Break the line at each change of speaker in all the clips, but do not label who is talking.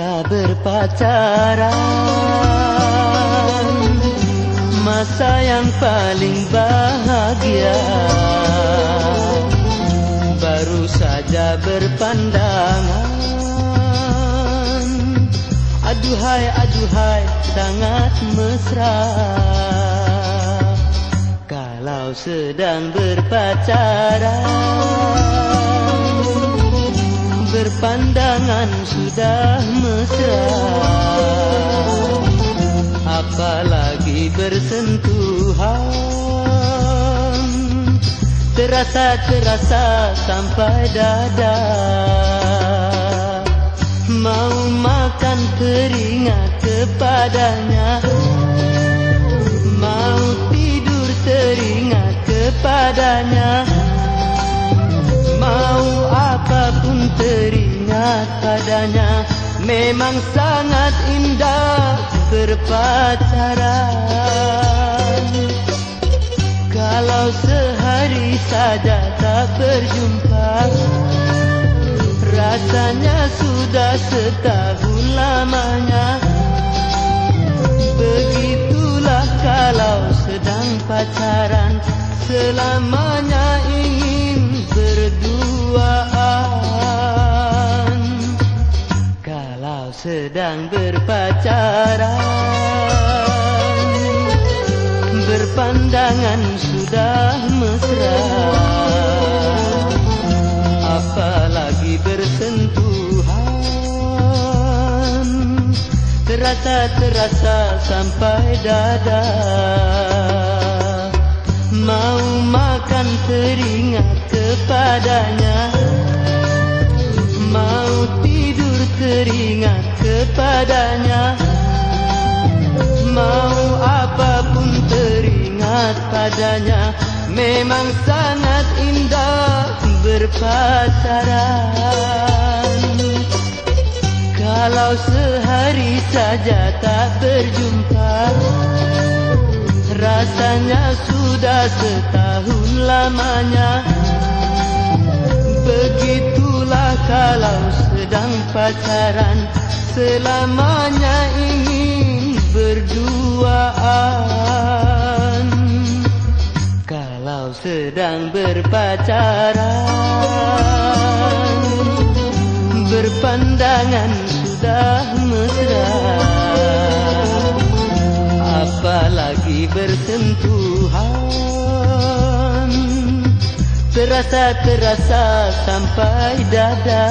Masa berpacaran. Masa yang paling bahagia. Baru saja berpandangan. Aduhai, aduhai, sangat mesra. Kalau sedang berpacaran Berpandangan sudah mesra. Apalagi bersentuhan. Terasa-terasa sampai dada. Mau makan teringat kepadanya teringat padanya. Memang sangat indah berpacaran. Kalau sehari saja tak berjumpa Rasanya sudah setahun lamanya. Begitulah kalau sedang pacaran. Selamanya ingin berduaan sedang berpacaran. Berpandangan sudah mesra. Apalagi bersentuhan. Terasa-terasa sampai dada. Mau makan teringat kepadanya. Mau tidur teringat kepadanya. Mau apapun teringat padanya. Memang sangat indah berpacaran Kalau sehari saja tak berjumpa Rasanya sudah setahun lamanya. Begitulah kalau sedang pacaran. Selamanya ingin berduaan. Kalau sedang berpacaran Berpandangan sudah mesra. Apalagi bersentuhan Terasa-terasa sampai dada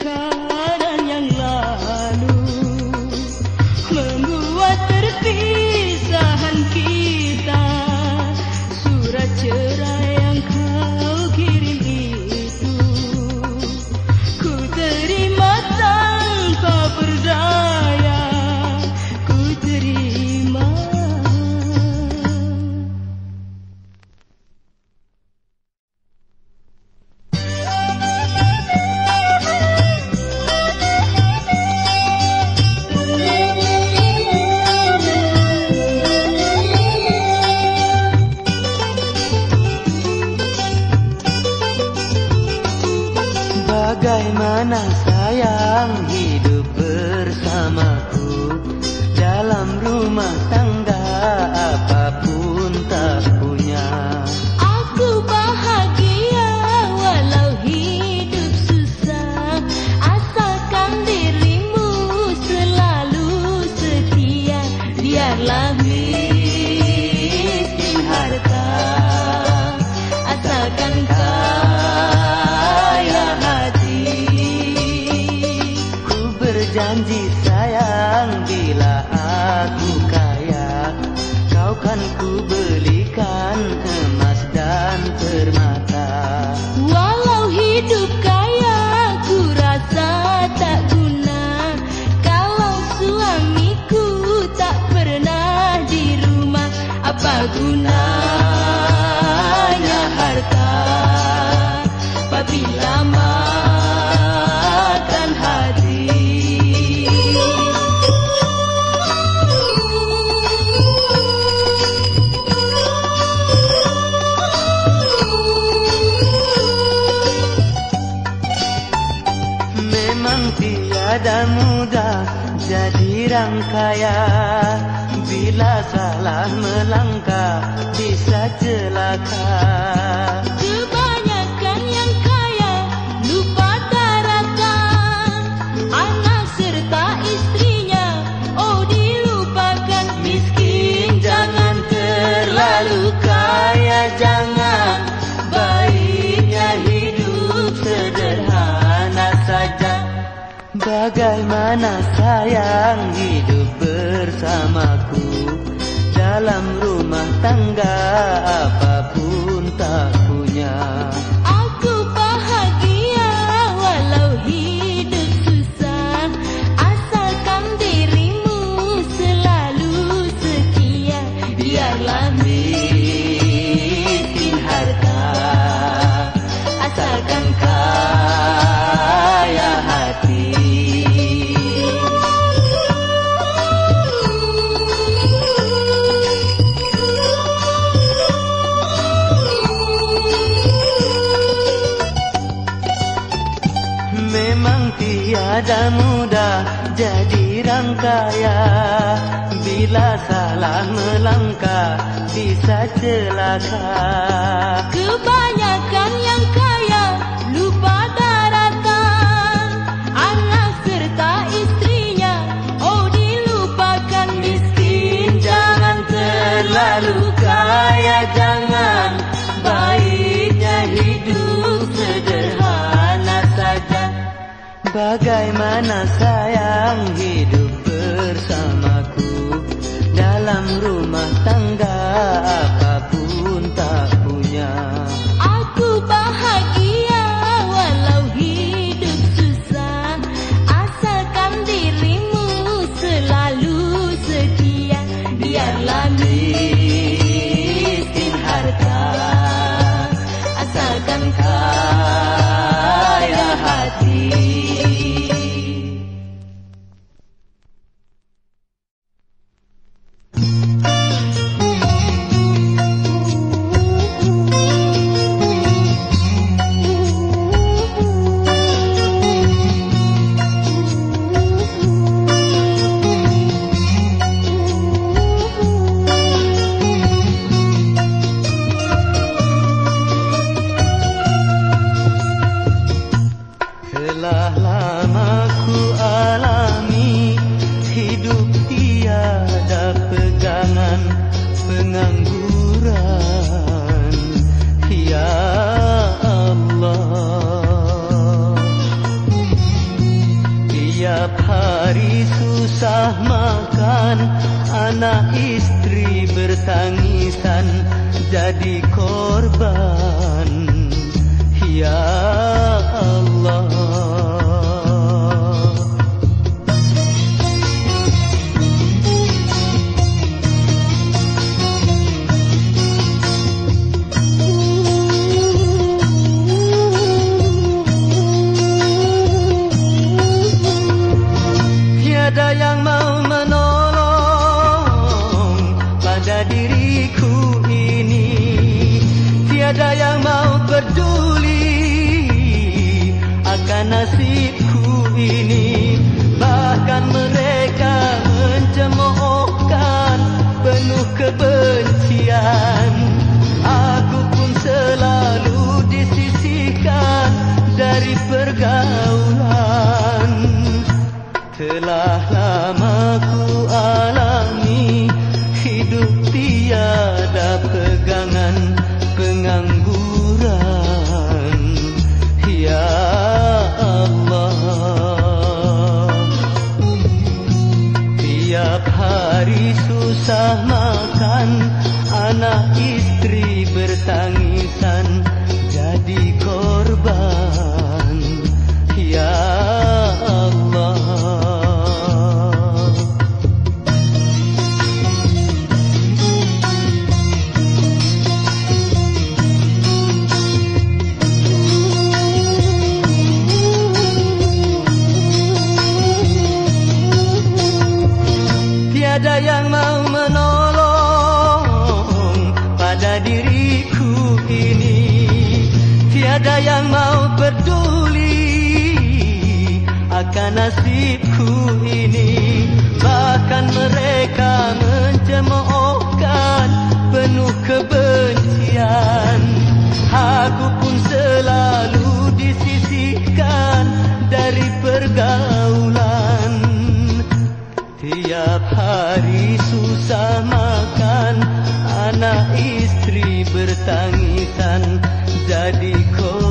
cry tan girang kaya.
Bila salah melangkah Bisa celaka.
yang
hidup bersamaku Dalam rumah tangga apapun tak punya.
Aku bahagia walau hidup susah Asalkan dirimu selalu setia. Biarlah
diri saya Bila salah melangkah Bisa celaka.
Kebanyakan yang kaya Lupa daratan. Anak serta istrinya Oh dilupakan miskin. Jangan terlalu kaya Jangan. Baiknya hidup Sederhana saja.
Bagaimana saya Jadi korban. Ya tiada yang mau peduli akan nasibku ini. Bahkan mereka mencemoohkan penuh kebencian. Aku pun selalu disisihkan dari pergaulan Tiap hari susah makan. Anak istri bertangisan. Jadi korban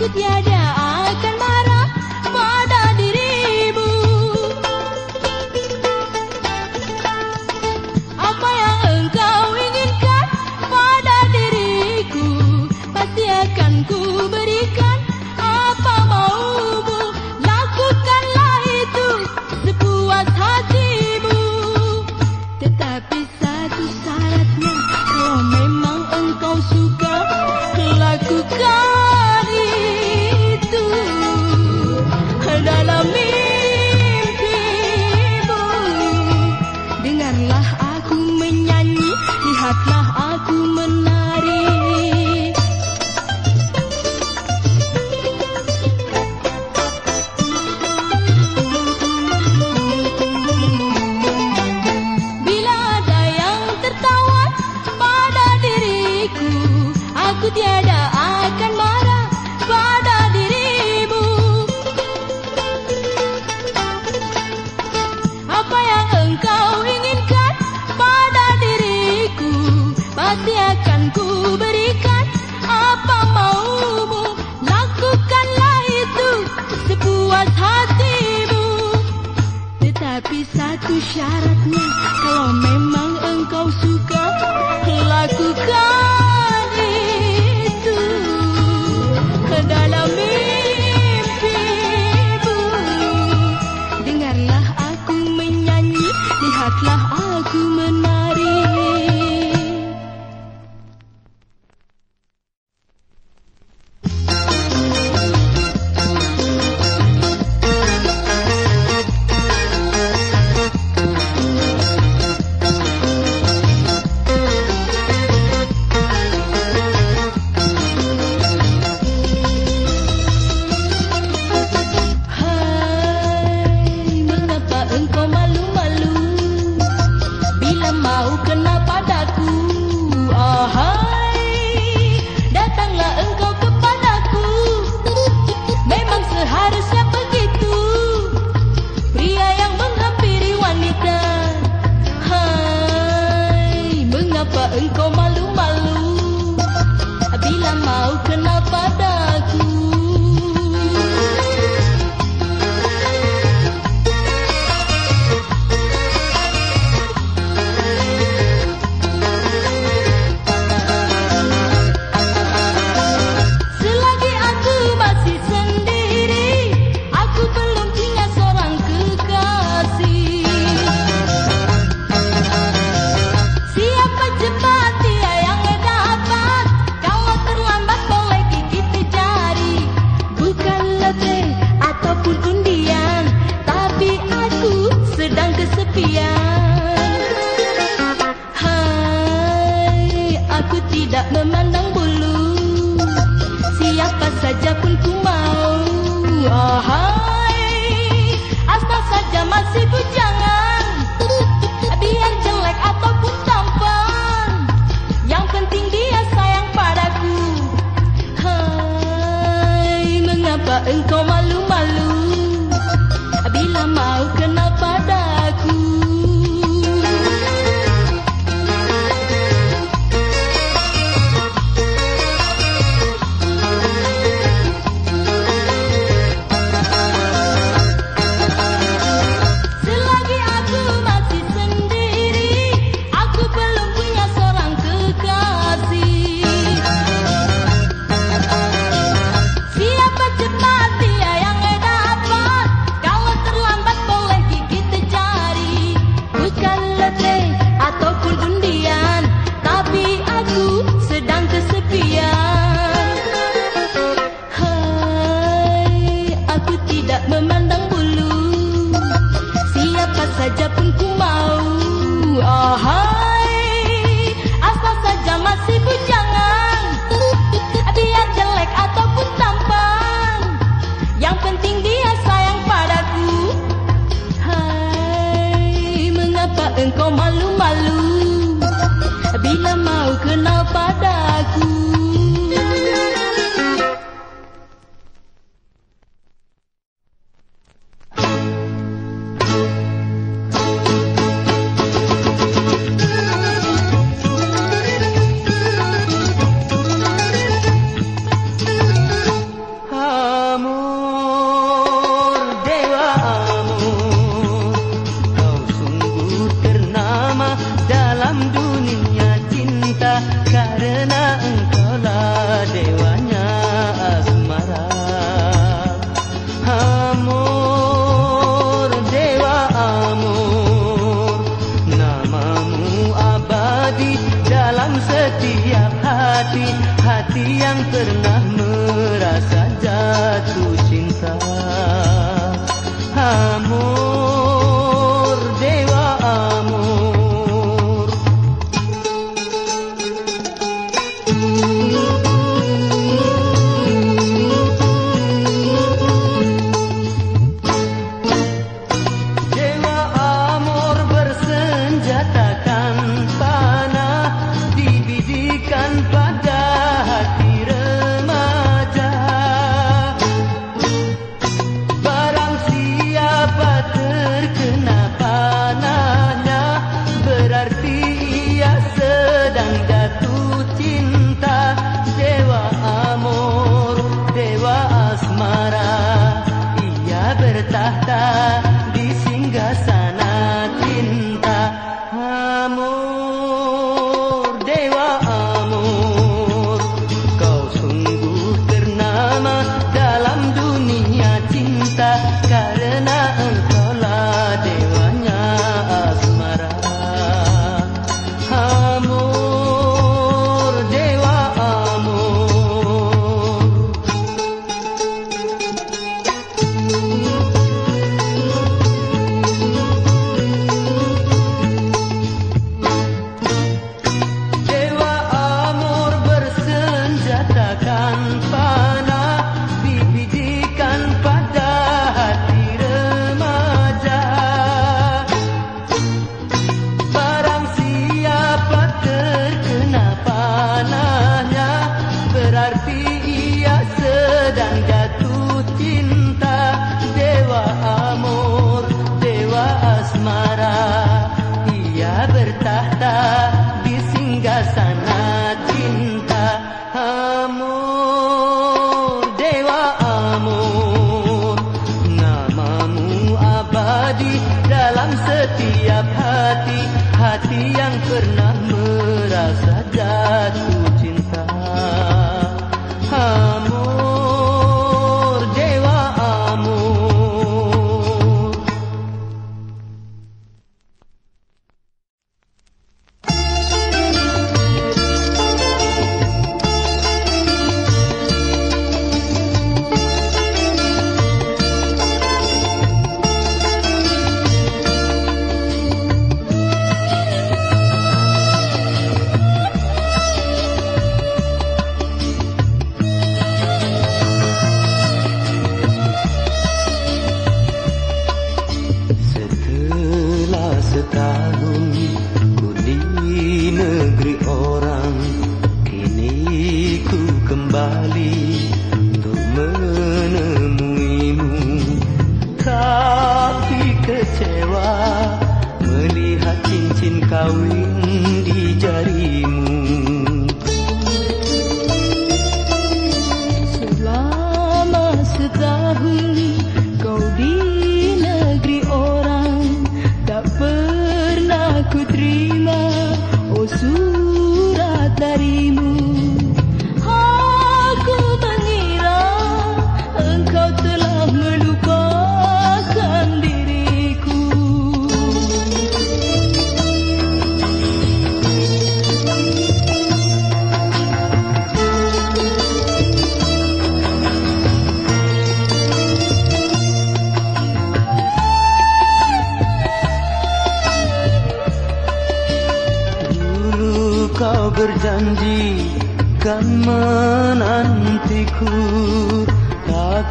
ku
tiada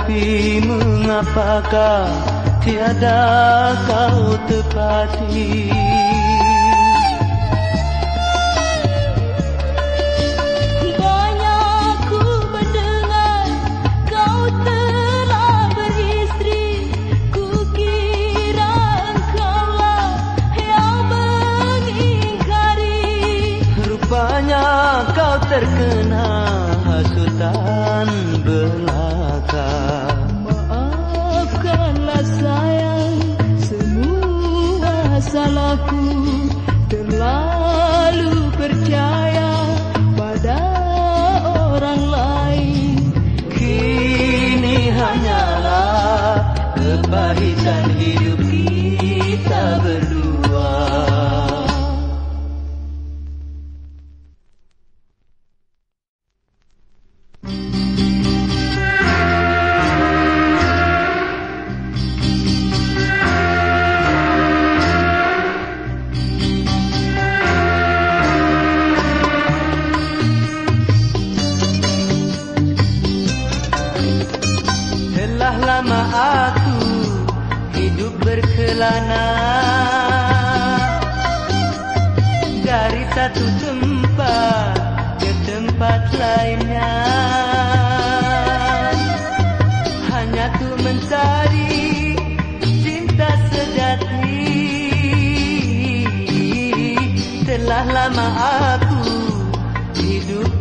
tapi mengapakah tiada kau tepati? Hari you.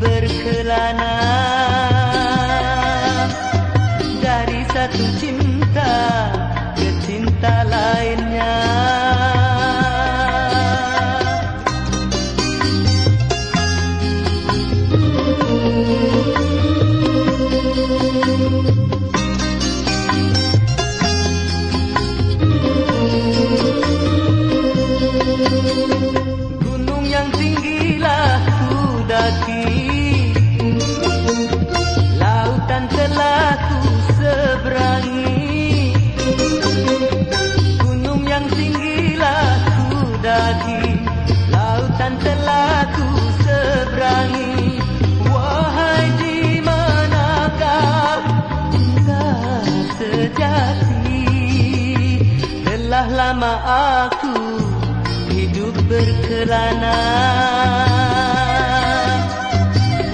berkelana. aku hidup berkelana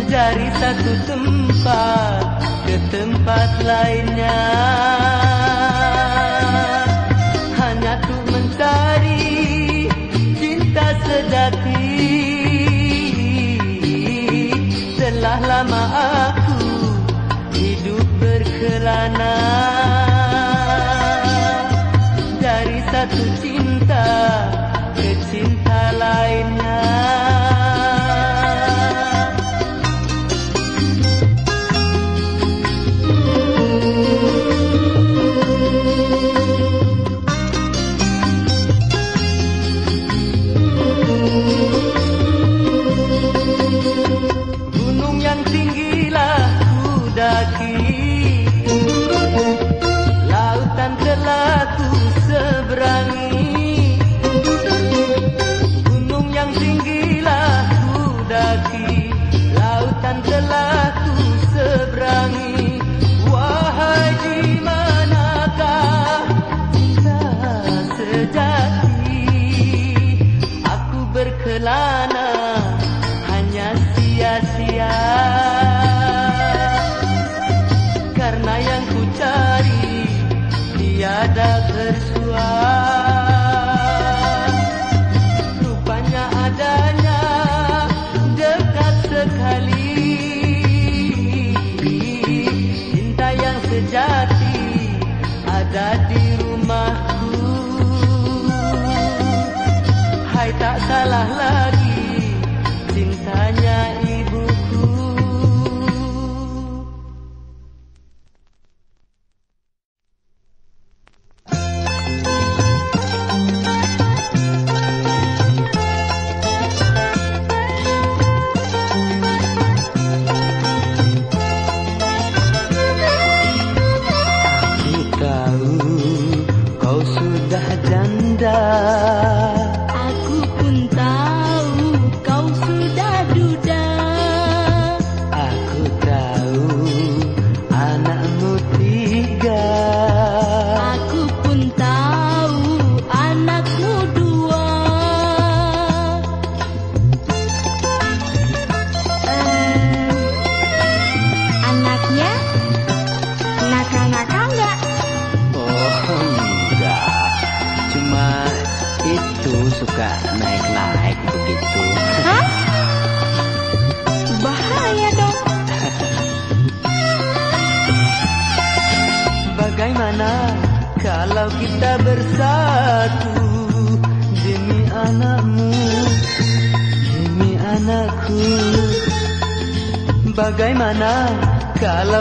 dari satu tempat ke tempat lain.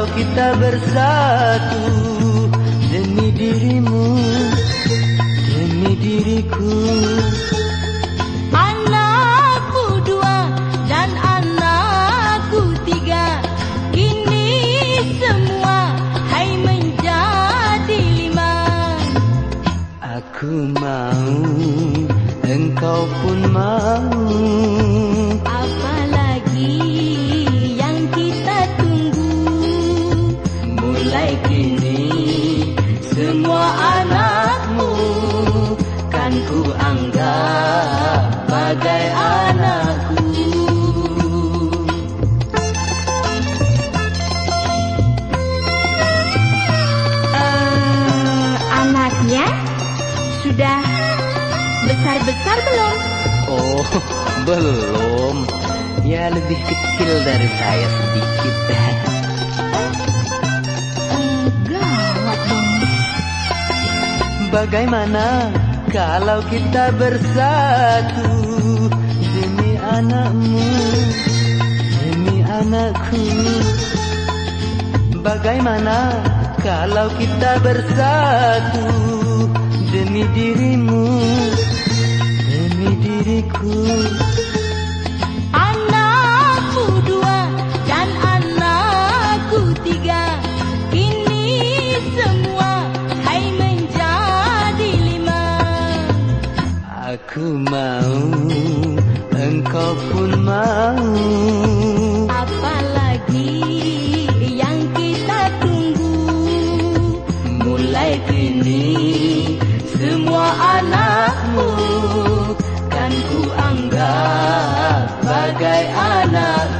Kalau kita bersatu Demi dirimu Demi diriku.
Anakku dua dan anakku tiga Kini semua hai menjadi lima.
Aku mau Engkau pun mau
belum.
Ya lebih kecil dari saya sedikit.
Gawat dong
Bagaimana kalau kita bersatu demi anakmu, demi anakku? Bagaimana kalau kita bersatu demi dirimu, demi diriku? Aku mau, engkau pun mau.
Apalagi yang kita tunggu
Mulai kini semua anakmu kan ku anggap bagai anak.